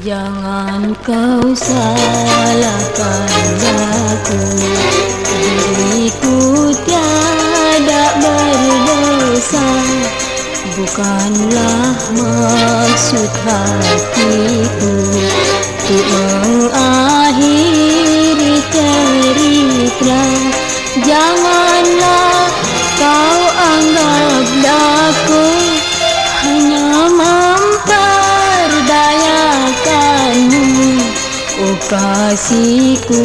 Jangan kau salahkan aku Diriku tiada berdosa. Bukanlah maksud hatiku. Untuk mengakhiri kasihku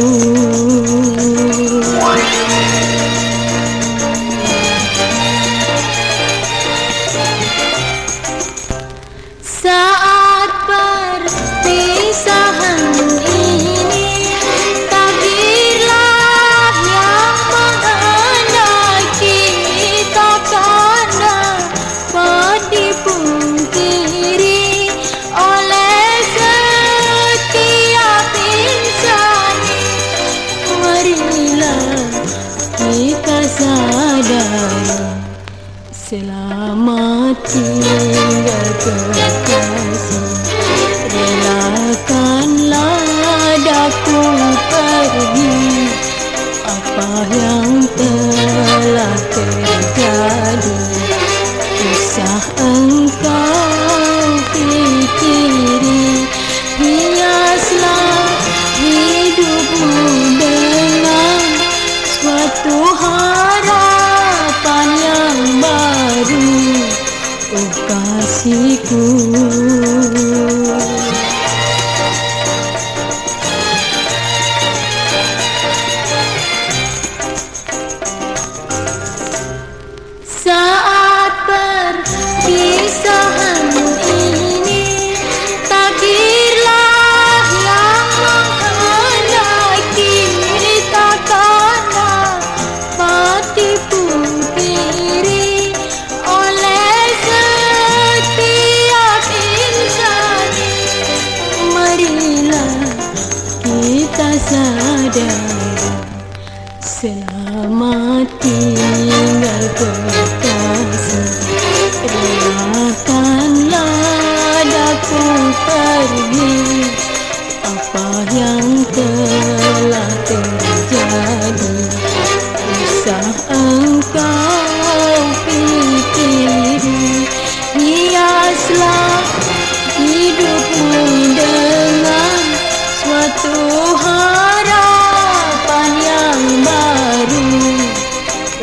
Selamat tinggal kekasih Relakanlah daku pergi Apa yang telah terjadi てい。Selamat tinggal berkasih Terima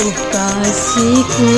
ಉಪಾಸಿಕೂ